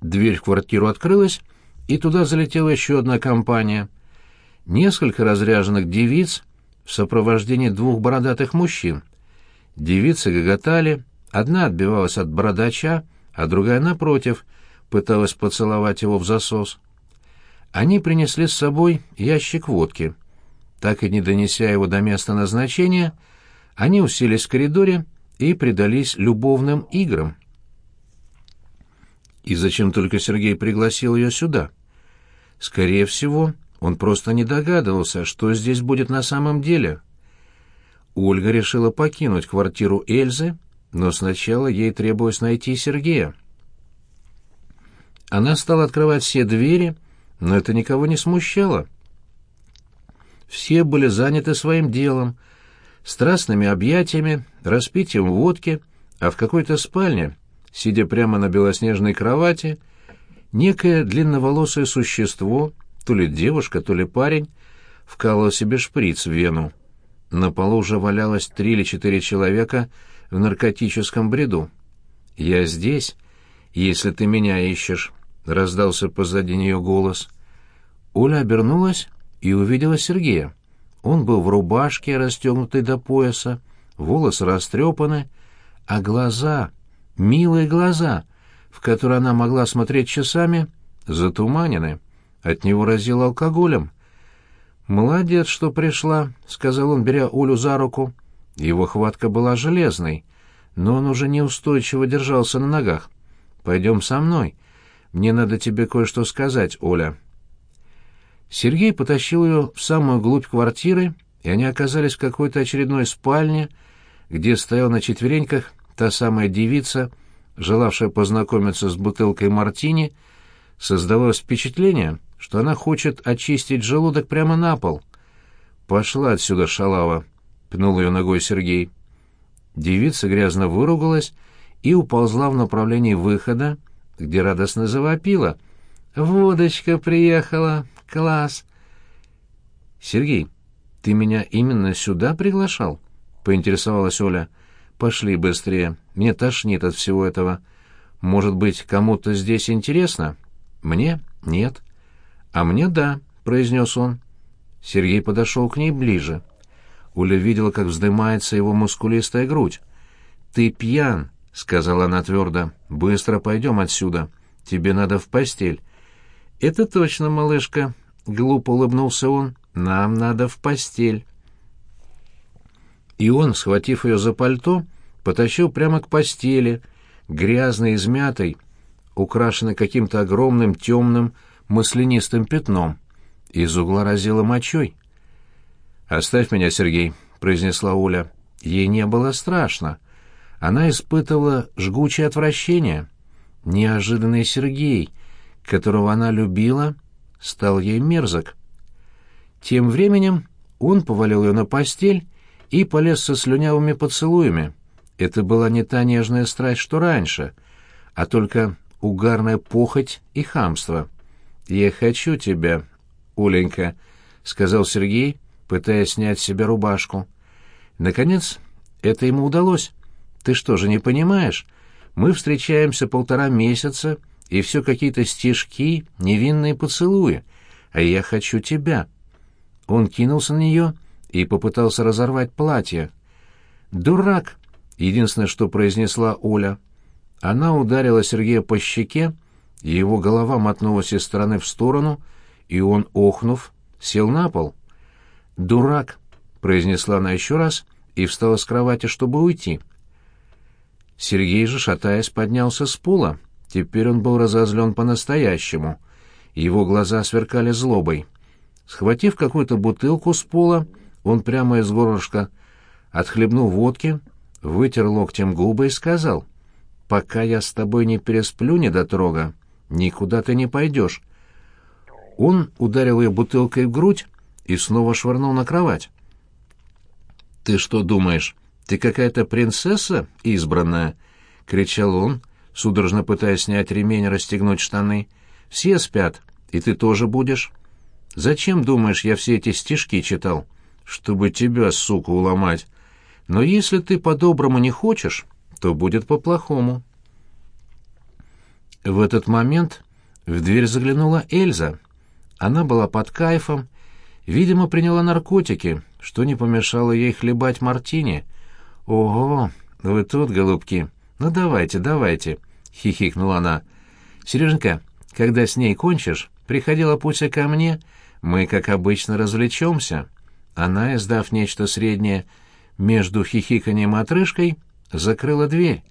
Дверь в квартиру открылась, и туда залетела еще одна компания. Несколько разряженных девиц в сопровождении двух бородатых мужчин. Девицы гоготали, одна отбивалась от бородача, а другая, напротив, пыталась поцеловать его в засос. Они принесли с собой ящик водки. Так и не донеся его до места назначения, они уселись в коридоре и предались любовным играм. И зачем только Сергей пригласил ее сюда? Скорее всего, он просто не догадывался, что здесь будет на самом деле. Ольга решила покинуть квартиру Эльзы, но сначала ей требовалось найти Сергея. Она стала открывать все двери, но это никого не смущало. Все были заняты своим делом, страстными объятиями, распитием водки, а в какой-то спальне, сидя прямо на белоснежной кровати, некое длинноволосое существо, то ли девушка, то ли парень, вкалывал себе шприц в вену. На полу уже валялось три или четыре человека в наркотическом бреду. «Я здесь, если ты меня ищешь», — раздался позади нее голос. Оля обернулась и увидела Сергея. Он был в рубашке, расстегнутой до пояса, волосы растрепаны, а глаза, милые глаза, в которые она могла смотреть часами, затуманены. От него разило алкоголем. «Молодец, что пришла», — сказал он, беря Олю за руку. Его хватка была железной, но он уже неустойчиво держался на ногах. «Пойдем со мной. Мне надо тебе кое-что сказать, Оля». Сергей потащил ее в самую глубь квартиры, и они оказались в какой-то очередной спальне, где стояла на четвереньках та самая девица, желавшая познакомиться с бутылкой мартини, создавалось впечатление, что она хочет очистить желудок прямо на пол. «Пошла отсюда, шалава!» — пнул ее ногой Сергей. Девица грязно выругалась и уползла в направлении выхода, где радостно завопила. «Водочка приехала! Класс!» «Сергей, ты меня именно сюда приглашал?» — поинтересовалась Оля. «Пошли быстрее, мне тошнит от всего этого. Может быть, кому-то здесь интересно?» «Мне? Нет». «А мне да», — произнес он. Сергей подошел к ней ближе. Оля видела, как вздымается его мускулистая грудь. «Ты пьян», — сказала она твердо. «Быстро пойдем отсюда. Тебе надо в постель». «Это точно, малышка», — глупо улыбнулся он. «Нам надо в постель». И он, схватив ее за пальто, потащил прямо к постели, грязной, измятой, украшенной каким-то огромным темным маслянистым пятном. Из угла разило мочой. «Оставь меня, Сергей», — произнесла Оля. Ей не было страшно. Она испытывала жгучее отвращение. Неожиданный Сергей, которого она любила, стал ей мерзок. Тем временем он повалил ее на постель и полез со слюнявыми поцелуями. Это была не та нежная страсть, что раньше, а только угарная похоть и хамство. «Я хочу тебя, Оленька», — сказал Сергей, пытаясь снять с себя рубашку. Наконец, это ему удалось. «Ты что же не понимаешь? Мы встречаемся полтора месяца, и все какие-то стишки, невинные поцелуи, а я хочу тебя». Он кинулся на нее и попытался разорвать платье. «Дурак!» — единственное, что произнесла Оля. Она ударила Сергея по щеке, его голова мотнулась из стороны в сторону, и он, охнув, сел на пол. «Дурак!» — произнесла она еще раз и встала с кровати, чтобы уйти. Сергей же, шатаясь, поднялся с пола. Теперь он был разозлен по-настоящему. Его глаза сверкали злобой. Схватив какую-то бутылку с пола, он прямо из горлышка отхлебнул водки, вытер локтем губы и сказал, «Пока я с тобой не пересплю, недотрога, никуда ты не пойдешь. Он ударил ее бутылкой в грудь и снова швырнул на кровать. «Ты что думаешь, ты какая-то принцесса избранная?» — кричал он, судорожно пытаясь снять ремень расстегнуть штаны. «Все спят, и ты тоже будешь. Зачем, думаешь, я все эти стишки читал? Чтобы тебя, сука, уломать. Но если ты по-доброму не хочешь, то будет по-плохому». В этот момент в дверь заглянула Эльза. Она была под кайфом, видимо, приняла наркотики, что не помешало ей хлебать мартини. «Ого, вы тут, голубки? Ну давайте, давайте», — хихикнула она. «Сереженька, когда с ней кончишь, приходила Пуся ко мне, мы, как обычно, развлечемся». Она, издав нечто среднее между хихиканием и отрыжкой, закрыла дверь.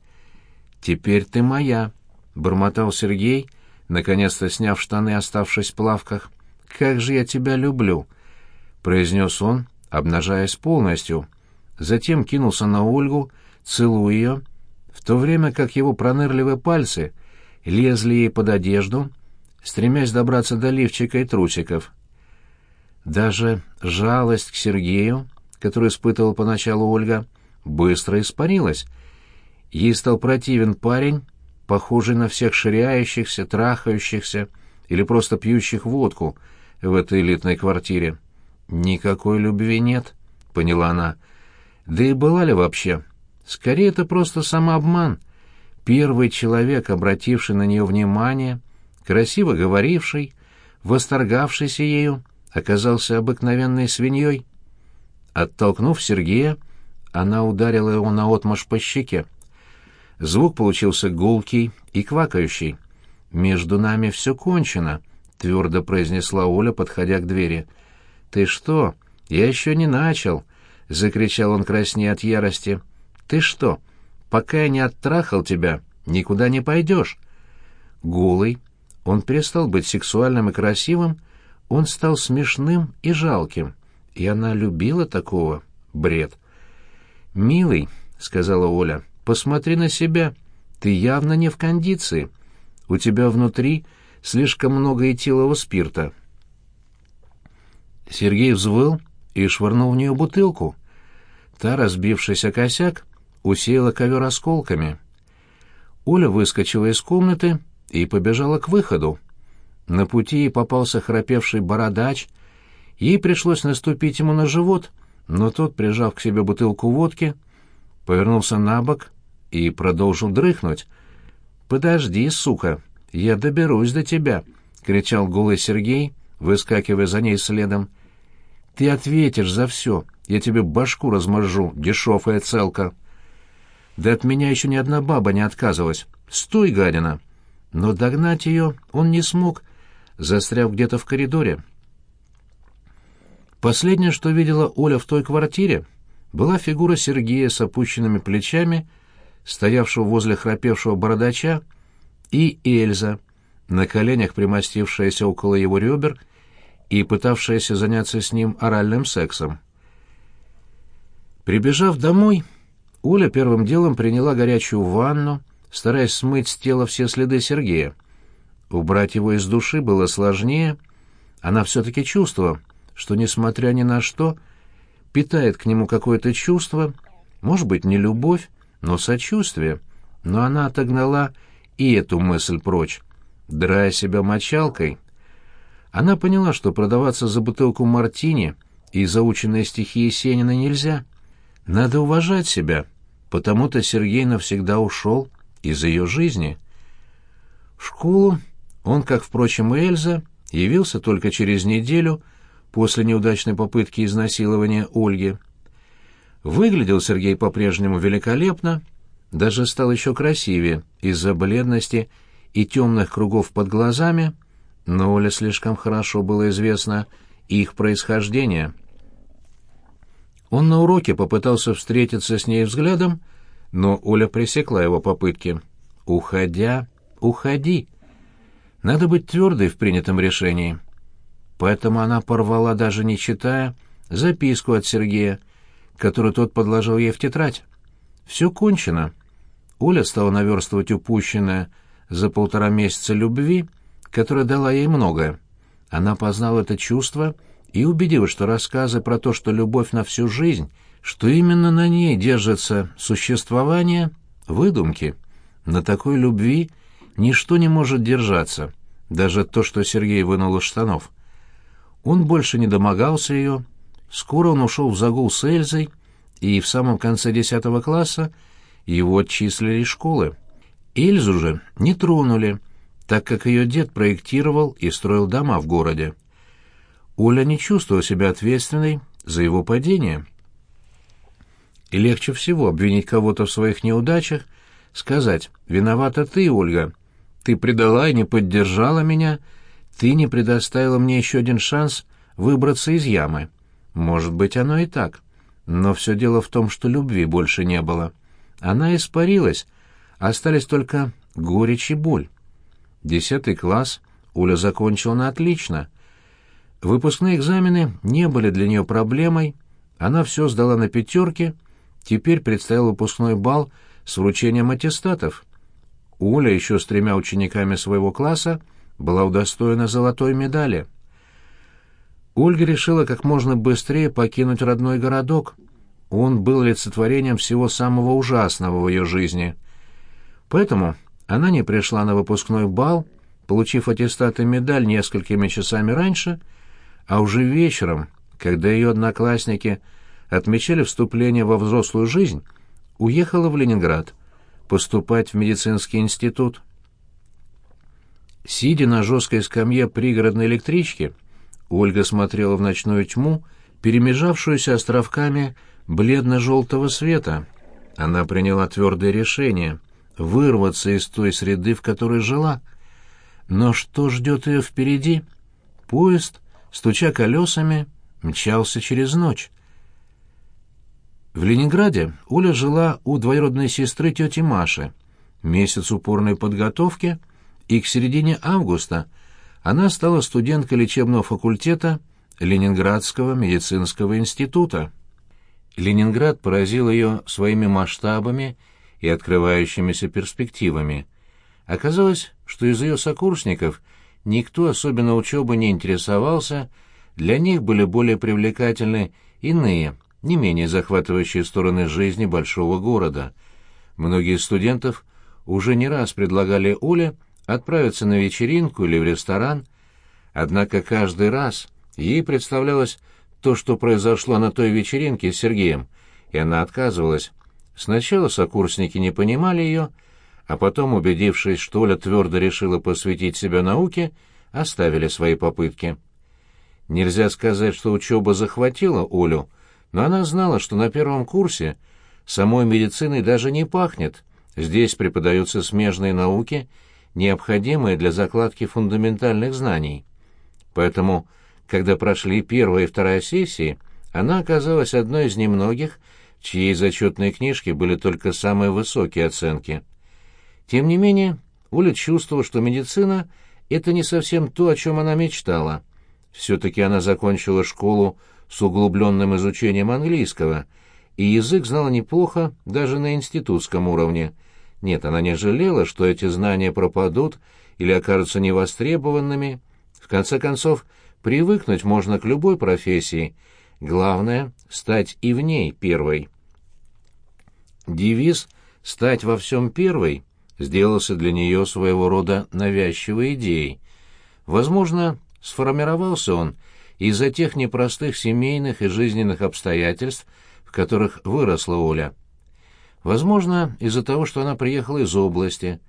«Теперь ты моя», — бормотал Сергей, наконец-то сняв штаны, оставшись в плавках. «Как же я тебя люблю!» — произнес он, обнажаясь полностью. Затем кинулся на Ольгу, целуя ее, в то время как его пронырливые пальцы лезли ей под одежду, стремясь добраться до лифчика и трусиков. Даже жалость к Сергею, которую испытывала поначалу Ольга, быстро испарилась. Ей стал противен парень, похожий на всех ширяющихся, трахающихся или просто пьющих водку в этой элитной квартире. «Никакой любви нет», — поняла она. «Да и была ли вообще? Скорее, это просто самообман. Первый человек, обративший на нее внимание, красиво говоривший, восторгавшийся ею, оказался обыкновенной свиньей. Оттолкнув Сергея, она ударила его наотмашь по щеке. Звук получился гулкий и квакающий. «Между нами все кончено», — твердо произнесла Оля, подходя к двери. «Ты что? Я еще не начал!» — закричал он краснея от ярости. «Ты что? Пока я не оттрахал тебя, никуда не пойдешь!» Голый, он перестал быть сексуальным и красивым, он стал смешным и жалким, и она любила такого. Бред. «Милый», — сказала Оля, — «посмотри на себя. Ты явно не в кондиции. У тебя внутри слишком много этилового спирта». Сергей взвыл и швырнул в нее бутылку. Та, разбившись о косяк, усеяла ковер осколками. Оля выскочила из комнаты и побежала к выходу. На пути ей попался храпевший бородач. Ей пришлось наступить ему на живот, но тот, прижав к себе бутылку водки, повернулся на бок и продолжил дрыхнуть. «Подожди, сука, я доберусь до тебя!» — кричал голый Сергей, выскакивая за ней следом. «Ты ответишь за все, я тебе башку разморжу, дешевая целка!» «Да от меня еще ни одна баба не отказывалась! Стой, гадина!» Но догнать ее он не смог, застряв где-то в коридоре. Последнее, что видела Оля в той квартире, была фигура Сергея с опущенными плечами, стоявшего возле храпевшего бородача, и Эльза, на коленях примостившаяся около его ребер и пытавшаяся заняться с ним оральным сексом. Прибежав домой, Оля первым делом приняла горячую ванну, стараясь смыть с тела все следы Сергея. Убрать его из души было сложнее. Она все-таки чувствовала, что, несмотря ни на что, питает к нему какое-то чувство, может быть, не любовь, но сочувствие. Но она отогнала и эту мысль прочь, драя себя мочалкой. Она поняла, что продаваться за бутылку мартини и заученные стихи Есенина нельзя. Надо уважать себя, потому-то Сергей навсегда ушел из ее жизни. В школу он, как, впрочем, и Эльза, явился только через неделю после неудачной попытки изнасилования Ольги. Выглядел Сергей по-прежнему великолепно, даже стал еще красивее из-за бледности и темных кругов под глазами, но Оле слишком хорошо было известно их происхождение. Он на уроке попытался встретиться с ней взглядом, но Оля пресекла его попытки. «Уходя, уходи!» Надо быть твердой в принятом решении. Поэтому она порвала, даже не читая, записку от Сергея, которую тот подложил ей в тетрадь. Все кончено. Оля стала наверстывать упущенное за полтора месяца любви, которая дала ей многое. Она познала это чувство и убедилась, что рассказы про то, что любовь на всю жизнь, что именно на ней держится существование, — выдумки. На такой любви Ничто не может держаться, даже то, что Сергей вынул из штанов. Он больше не домогался ее. Скоро он ушел в загул с Эльзой, и в самом конце десятого класса его отчислили из школы. Эльзу же не тронули, так как ее дед проектировал и строил дома в городе. Оля не чувствовала себя ответственной за его падение. И легче всего обвинить кого-то в своих неудачах, сказать «Виновата ты, Ольга. Ты предала и не поддержала меня, ты не предоставила мне еще один шанс выбраться из ямы». Может быть, оно и так. Но все дело в том, что любви больше не было. Она испарилась, остались только горечь и боль. Десятый класс Оля закончила на отлично. Выпускные экзамены не были для нее проблемой, она все сдала на пятерки, теперь предстоял выпускной бал с вручением аттестатов. Оля еще с тремя учениками своего класса была удостоена золотой медали. Ольга решила как можно быстрее покинуть родной городок. Он был олицетворением всего самого ужасного в ее жизни. Поэтому она не пришла на выпускной бал, получив аттестат и медаль несколькими часами раньше, а уже вечером, когда ее одноклассники отмечали вступление во взрослую жизнь, уехала в Ленинград поступать в медицинский институт. Сидя на жесткой скамье пригородной электрички, Ольга смотрела в ночную тьму, перемежавшуюся островками бледно-желтого света. Она приняла твердое решение вырваться из той среды, в которой жила. Но что ждет ее впереди? Поезд, стуча колесами, мчался через ночь. В Ленинграде Оля жила у двоюродной сестры тети Маши. Месяц упорной подготовки, и к середине августа она стала студенткой лечебного факультета Ленинградского медицинского института. Ленинград поразил ее своими масштабами и открывающимися перспективами. Оказалось, что из ее сокурсников никто особенно учебой не интересовался, для них были более привлекательны иные, не менее захватывающие стороны жизни большого города. Многие студентов уже не раз предлагали Оле отправиться на вечеринку или в ресторан, однако каждый раз ей представлялось то, что произошло на той вечеринке с Сергеем, и она отказывалась. Сначала сокурсники не понимали ее, а потом, убедившись, что Оля твердо решила посвятить себя науке, оставили свои попытки. Нельзя сказать, что учеба захватила Олю, но она знала, что на первом курсе самой медициной даже не пахнет. Здесь преподаются смежные науки — необходимые для закладки фундаментальных знаний. Поэтому, когда прошли первая и вторая сессии, она оказалась одной из немногих, чьей зачетные книжки были только самые высокие оценки. Тем не менее, Оля чувствовала, что медицина — это не совсем то, о чем она мечтала. Все-таки она закончила школу с углубленным изучением английского, и язык знала неплохо даже на институтском уровне — нет, она не жалела, что эти знания пропадут или окажутся невостребованными. В конце концов, привыкнуть можно к любой профессии. Главное — стать и в ней первой. Девиз «стать во всем первой» сделался для нее своего рода навязчивой идеей. Возможно, сформировался он из-за тех непростых семейных и жизненных обстоятельств, в которых выросла Оля. Возможно, из-за того, что она приехала из области,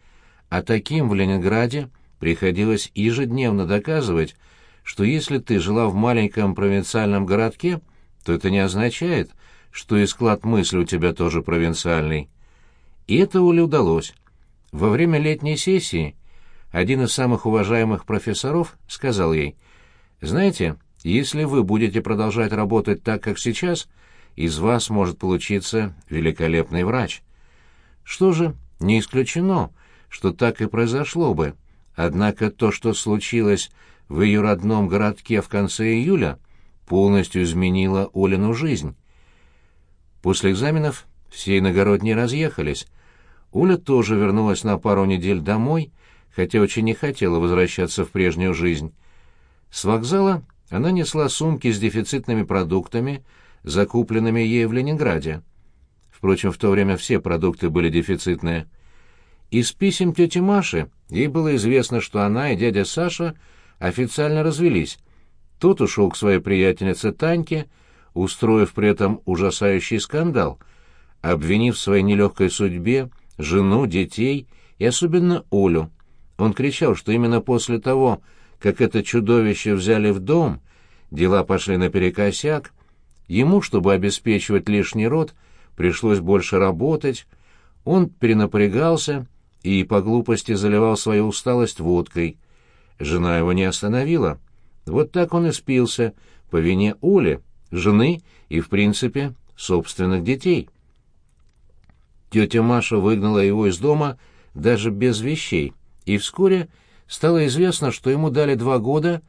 а таким в Ленинграде приходилось ежедневно доказывать, что если ты жила в маленьком провинциальном городке, то это не означает, что и склад мысли у тебя тоже провинциальный. И это Оле удалось. Во время летней сессии один из самых уважаемых профессоров сказал ей, «Знаете, если вы будете продолжать работать так, как сейчас, из вас может получиться великолепный врач. Что же, не исключено, что так и произошло бы. Однако то, что случилось в ее родном городке в конце июля, полностью изменило Олину жизнь. После экзаменов все иногородние разъехались. Оля тоже вернулась на пару недель домой, хотя очень не хотела возвращаться в прежнюю жизнь. С вокзала она несла сумки с дефицитными продуктами, закупленными ей в Ленинграде. Впрочем, в то время все продукты были дефицитные. Из писем тети Маши ей было известно, что она и дядя Саша официально развелись. Тот ушел к своей приятельнице Таньке, устроив при этом ужасающий скандал, обвинив в своей нелегкой судьбе жену, детей и особенно Олю. Он кричал, что именно после того, как это чудовище взяли в дом, дела пошли наперекосяк, ему, чтобы обеспечивать лишний род, пришлось больше работать, он перенапрягался и по глупости заливал свою усталость водкой. Жена его не остановила. Вот так он и спился, по вине Оли, жены и, в принципе, собственных детей. Тетя Маша выгнала его из дома даже без вещей, и вскоре стало известно, что ему дали два года,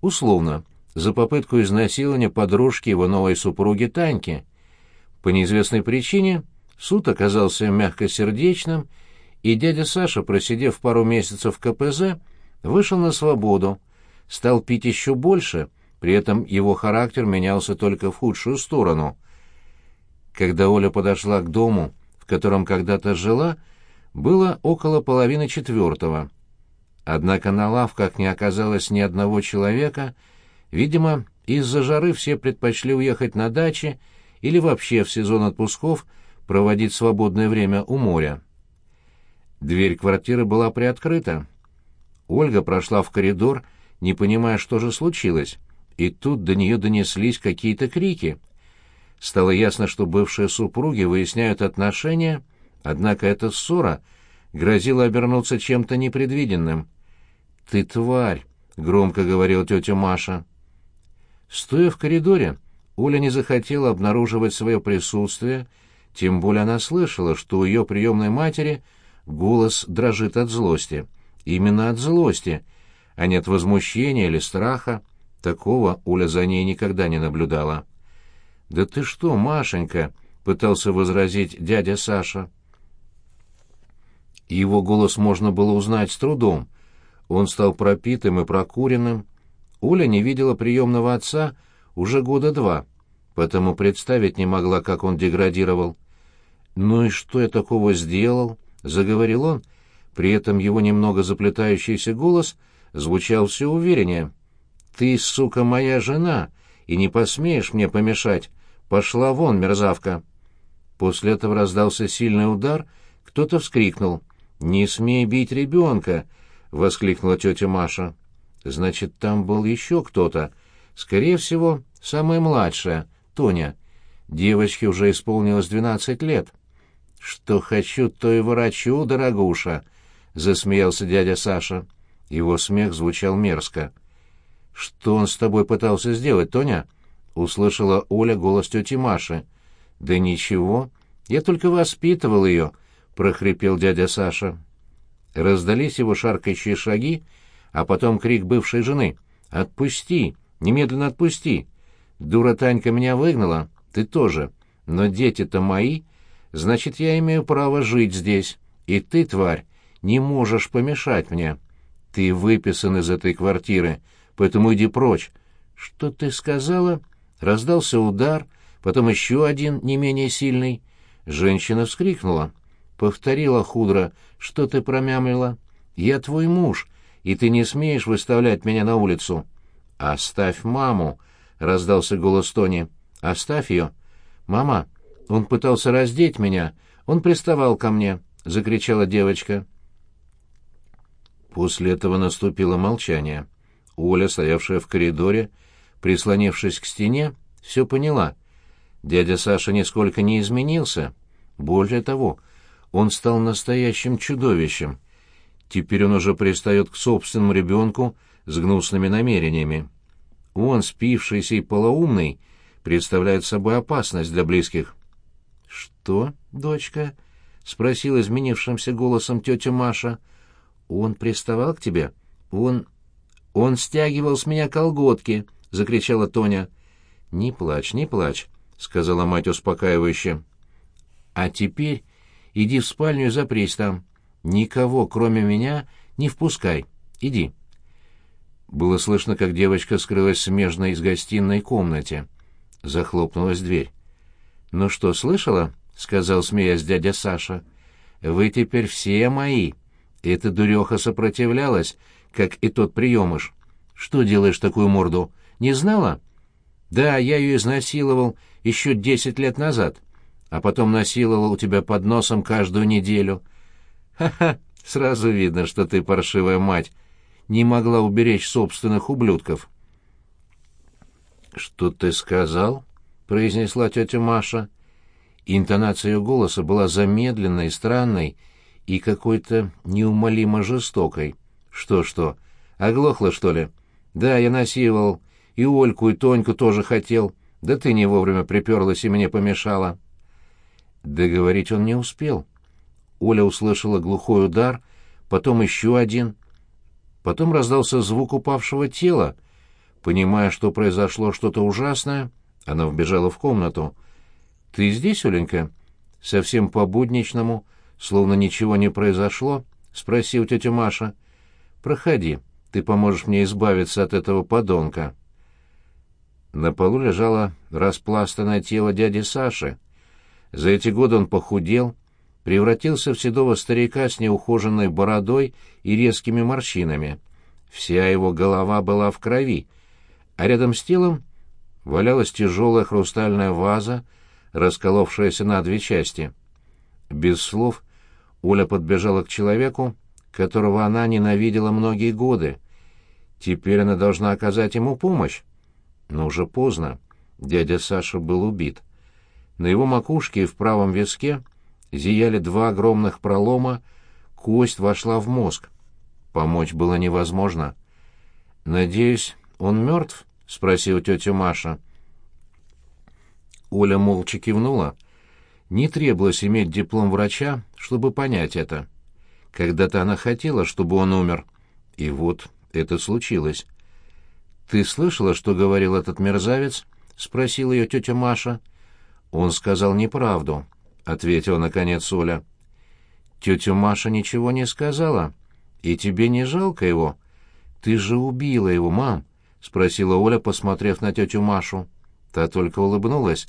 условно, за попытку изнасилования подружки его новой супруги Таньки. По неизвестной причине суд оказался мягкосердечным, и дядя Саша, просидев пару месяцев в КПЗ, вышел на свободу, стал пить еще больше, при этом его характер менялся только в худшую сторону. Когда Оля подошла к дому, в котором когда-то жила, было около половины четвертого. Однако на лавках не оказалось ни одного человека, видимо, из-за жары все предпочли уехать на дачи или вообще в сезон отпусков проводить свободное время у моря. Дверь квартиры была приоткрыта. Ольга прошла в коридор, не понимая, что же случилось, и тут до нее донеслись какие-то крики. Стало ясно, что бывшие супруги выясняют отношения, однако эта ссора грозила обернуться чем-то непредвиденным. «Ты тварь!» — громко говорила тетя Маша. Стоя в коридоре, Оля не захотела обнаруживать свое присутствие, тем более она слышала, что у ее приемной матери голос дрожит от злости. Именно от злости, а не от возмущения или страха. Такого Оля за ней никогда не наблюдала. «Да ты что, Машенька?» — пытался возразить дядя Саша. Его голос можно было узнать с трудом. Он стал пропитым и прокуренным. Оля не видела приемного отца уже года два, потому представить не могла, как он деградировал. «Ну и что я такого сделал?» — заговорил он. При этом его немного заплетающийся голос звучал все увереннее. «Ты, сука, моя жена, и не посмеешь мне помешать. Пошла вон, мерзавка!» После этого раздался сильный удар, кто-то вскрикнул. «Не смей бить ребенка!» — воскликнула тетя Маша. «Значит, там был еще кто-то. Скорее всего, самая младшая, Тоня. Девочке уже исполнилось двенадцать лет». «Что хочу, то и ворочу, дорогуша!» — засмеялся дядя Саша. Его смех звучал мерзко. «Что он с тобой пытался сделать, Тоня?» — услышала Оля голос тети Маши. «Да ничего, я только воспитывал ее», — прохрипел дядя Саша. Раздались его шаркающие шаги, а потом крик бывшей жены. «Отпусти! Немедленно отпусти! Дура Танька меня выгнала, ты тоже. Но дети-то мои, значит, я имею право жить здесь. И ты, тварь, не можешь помешать мне. Ты выписан из этой квартиры, поэтому иди прочь. Что ты сказала? Раздался удар, потом еще один, не менее сильный. Женщина вскрикнула. Повторила худро, что ты промямлила. Я твой муж, и ты не смеешь выставлять меня на улицу. Оставь маму, раздался голос Тони. Оставь ее. Мама, он пытался раздеть меня, он приставал ко мне, закричала девочка. После этого наступило молчание. Оля, стоявшая в коридоре, прислонившись к стене, все поняла. Дядя Саша нисколько не изменился. Более того, он стал настоящим чудовищем. Теперь он уже пристает к собственному ребенку с гнусными намерениями. Он, спившийся и полоумный, представляет собой опасность для близких. — Что, дочка? — спросила изменившимся голосом тетя Маша. — Он приставал к тебе? Он... Он стягивал с меня колготки, — закричала Тоня. — Не плачь, не плачь, — сказала мать успокаивающе. — А теперь иди в спальню и запрись там. Никого, кроме меня, не впускай. Иди. Было слышно, как девочка скрылась смежно из гостиной комнате. Захлопнулась дверь. «Ну что, слышала?» — сказал, смеясь дядя Саша. «Вы теперь все мои». Эта дуреха сопротивлялась, как и тот приемыш. «Что делаешь такую морду? Не знала?» «Да, я ее изнасиловал еще десять лет назад, а потом насиловал у тебя под носом каждую неделю». «Ха-ха!» — Сразу видно, что ты, паршивая мать, не могла уберечь собственных ублюдков. «Что ты сказал?» — произнесла тетя Маша. Интонация ее голоса была замедленной, странной и какой-то неумолимо жестокой. «Что-что? Оглохла, что ли?» «Да, я насиловал. И Ольку, и Тоньку тоже хотел. Да ты не вовремя приперлась и мне помешала». Договорить он не успел. Оля услышала глухой удар, потом еще один. Потом раздался звук упавшего тела. Понимая, что произошло что-то ужасное, она вбежала в комнату. «Ты здесь, Оленька?» Совсем по-будничному, словно ничего не произошло, спросил тетя Маша. «Проходи, ты поможешь мне избавиться от этого подонка». На полу лежало распластанное тело дяди Саши. За эти годы он похудел, превратился в седого старика с неухоженной бородой и резкими морщинами. Вся его голова была в крови, а рядом с телом валялась тяжелая хрустальная ваза, расколовшаяся на две части. Без слов Оля подбежала к человеку, которого она ненавидела многие годы. Теперь она должна оказать ему помощь. Но уже поздно. Дядя Саша был убит. На его макушке и в правом виске зияли два огромных пролома, кость вошла в мозг. Помочь было невозможно. «Надеюсь, он мертв?» — спросила тетя Маша. Оля молча кивнула. Не требовалось иметь диплом врача, чтобы понять это. Когда-то она хотела, чтобы он умер. И вот это случилось. «Ты слышала, что говорил этот мерзавец?» — спросила ее тетя Маша. «Он сказал неправду», — ответила наконец Оля. «Тетя Маша ничего не сказала. И тебе не жалко его? Ты же убила его, мам», — спросила Оля, посмотрев на тетю Машу. Та только улыбнулась.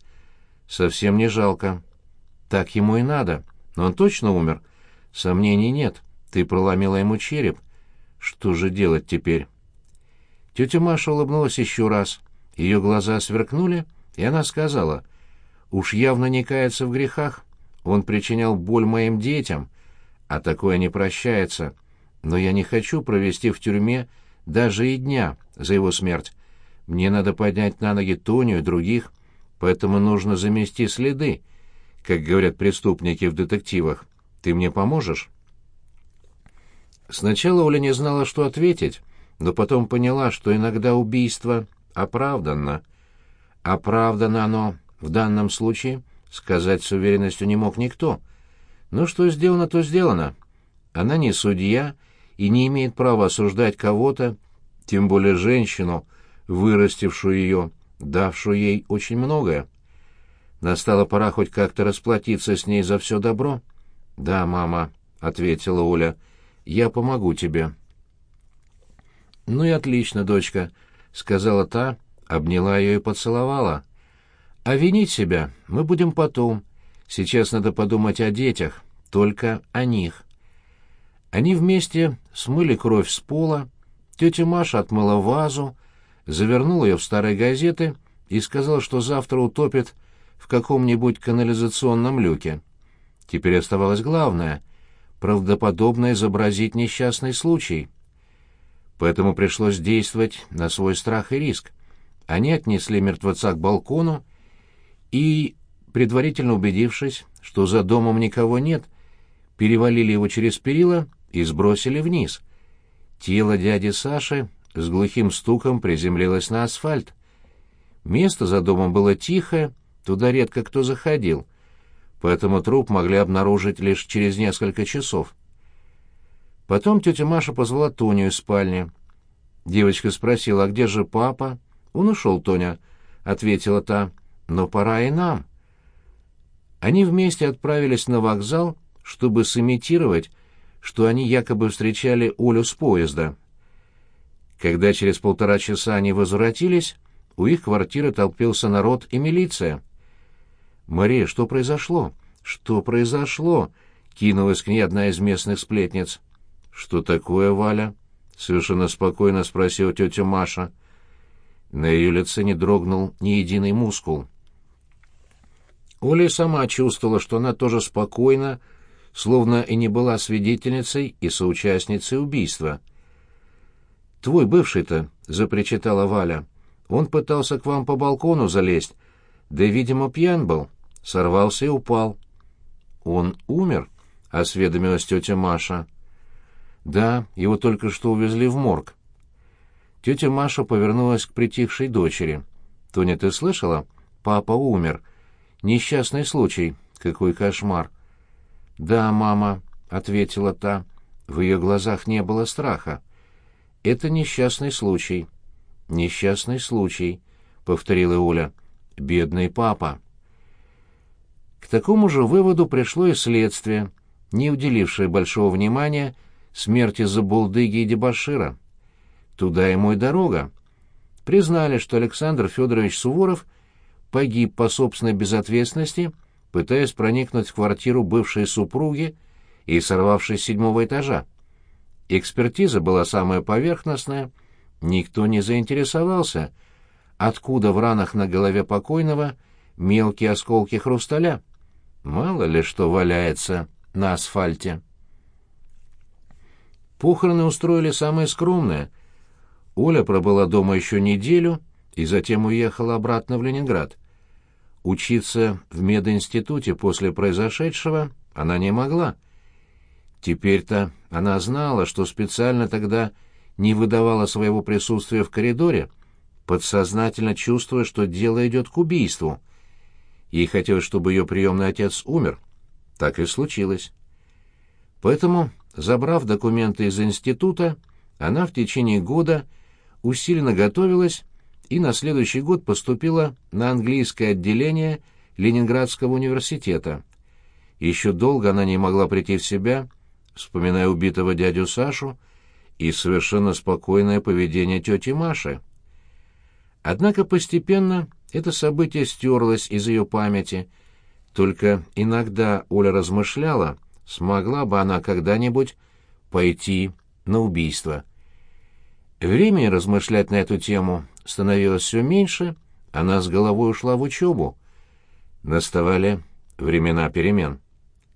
«Совсем не жалко. Так ему и надо. Но он точно умер? Сомнений нет. Ты проломила ему череп. Что же делать теперь?» Тетя Маша улыбнулась еще раз. Ее глаза сверкнули, и она сказала — уж явно не кается в грехах. Он причинял боль моим детям, а такое не прощается. Но я не хочу провести в тюрьме даже и дня за его смерть. Мне надо поднять на ноги Тоню и других, поэтому нужно замести следы, как говорят преступники в детективах. Ты мне поможешь?» Сначала Оля не знала, что ответить, но потом поняла, что иногда убийство оправданно. Оправдано оно в данном случае сказать с уверенностью не мог никто. Но что сделано, то сделано. Она не судья и не имеет права осуждать кого-то, тем более женщину, вырастившую ее, давшую ей очень многое. Настала пора хоть как-то расплатиться с ней за все добро. «Да, мама», — ответила Оля, — «я помогу тебе». «Ну и отлично, дочка», — сказала та, обняла ее и поцеловала. А винить себя мы будем потом. Сейчас надо подумать о детях, только о них. Они вместе смыли кровь с пола, тетя Маша отмыла вазу, завернула ее в старые газеты и сказала, что завтра утопит в каком-нибудь канализационном люке. Теперь оставалось главное — правдоподобно изобразить несчастный случай. Поэтому пришлось действовать на свой страх и риск. Они отнесли мертвеца к балкону и, предварительно убедившись, что за домом никого нет, перевалили его через перила и сбросили вниз. Тело дяди Саши с глухим стуком приземлилось на асфальт. Место за домом было тихое, туда редко кто заходил, поэтому труп могли обнаружить лишь через несколько часов. Потом тетя Маша позвала Тоню из спальни. Девочка спросила, а где же папа? «Он ушел, Тоня», — ответила та но пора и нам. Они вместе отправились на вокзал, чтобы сымитировать, что они якобы встречали Олю с поезда. Когда через полтора часа они возвратились, у их квартиры толпился народ и милиция. «Мария, что произошло? Что произошло?» — кинулась к ней одна из местных сплетниц. «Что такое, Валя?» — совершенно спокойно спросила тетя Маша. На ее лице не дрогнул ни единый мускул. Оля сама чувствовала, что она тоже спокойна, словно и не была свидетельницей и соучастницей убийства. «Твой бывший-то», — запричитала Валя, — «он пытался к вам по балкону залезть, да, видимо, пьян был, сорвался и упал». «Он умер?» — осведомилась тетя Маша. «Да, его только что увезли в морг». Тетя Маша повернулась к притихшей дочери. «Тоня, ты слышала? Папа умер. Несчастный случай. Какой кошмар!» «Да, мама», — ответила та. В ее глазах не было страха. «Это несчастный случай». «Несчастный случай», — повторила Оля. «Бедный папа». К такому же выводу пришло и следствие, не уделившее большого внимания смерти Забулдыги и Дебашира. Туда ему и дорога. Признали, что Александр Федорович Суворов погиб по собственной безответственности — пытаясь проникнуть в квартиру бывшей супруги и сорвавшись с седьмого этажа. Экспертиза была самая поверхностная, никто не заинтересовался, откуда в ранах на голове покойного мелкие осколки хрусталя. Мало ли что валяется на асфальте. Похороны устроили самые скромные. Оля пробыла дома еще неделю и затем уехала обратно в Ленинград. Учиться в мединституте после произошедшего она не могла. Теперь-то она знала, что специально тогда не выдавала своего присутствия в коридоре, подсознательно чувствуя, что дело идет к убийству. Ей хотелось, чтобы ее приемный отец умер. Так и случилось. Поэтому, забрав документы из института, она в течение года усиленно готовилась и на следующий год поступила на английское отделение Ленинградского университета. Еще долго она не могла прийти в себя, вспоминая убитого дядю Сашу и совершенно спокойное поведение тети Маши. Однако постепенно это событие стерлось из ее памяти. Только иногда Оля размышляла, смогла бы она когда-нибудь пойти на убийство. Времени размышлять на эту тему становилось все меньше, она с головой ушла в учебу. Наставали времена перемен.